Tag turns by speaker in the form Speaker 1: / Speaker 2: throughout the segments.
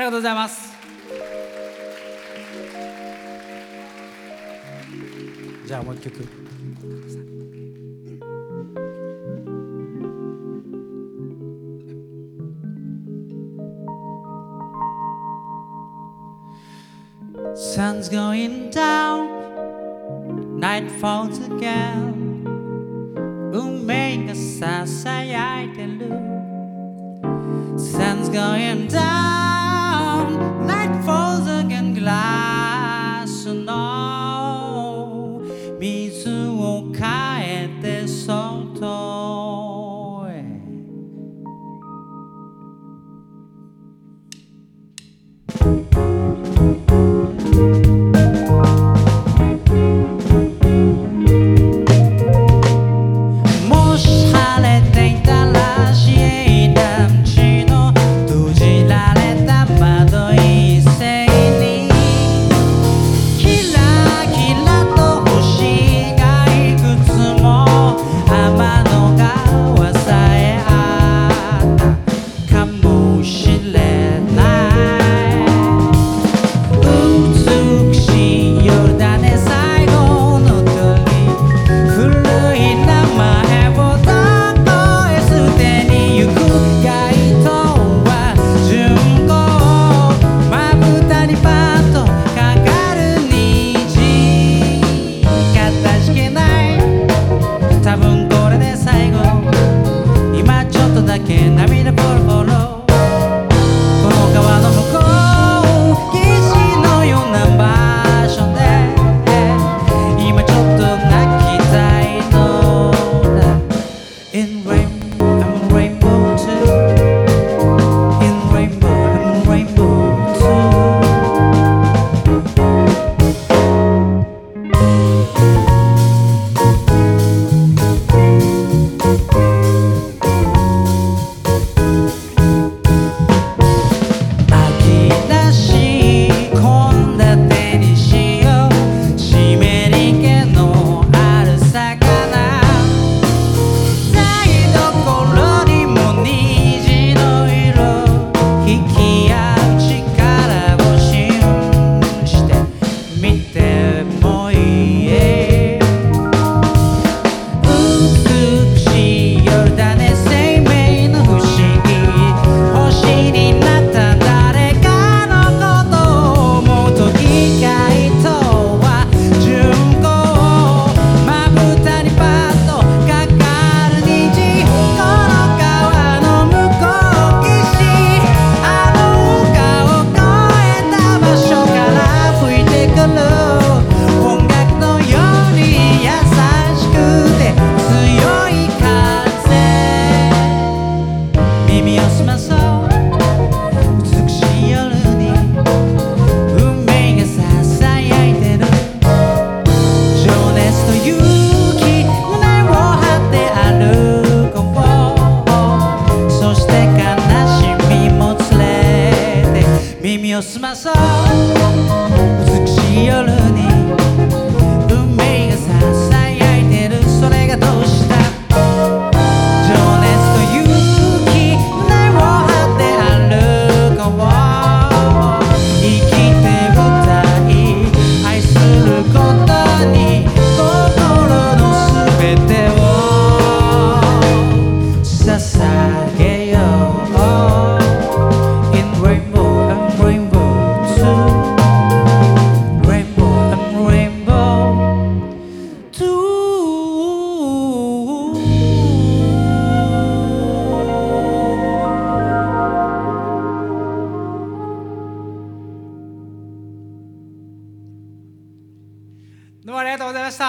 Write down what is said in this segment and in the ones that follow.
Speaker 1: りがとうございますじゃあもう一曲「Sun's going down Night falls again 運命がささやいてる Sun's going down you lost my soul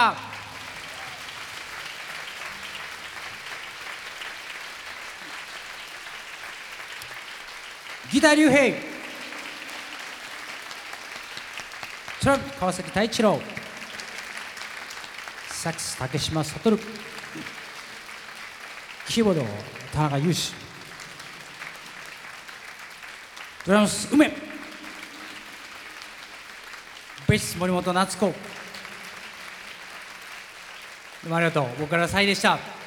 Speaker 1: したギター竜兵。トラック川崎太一郎。サックス竹島悟。キーボード田中雄志ドラムス梅。ベース森本夏子。どもありがとう。僕からサイでした。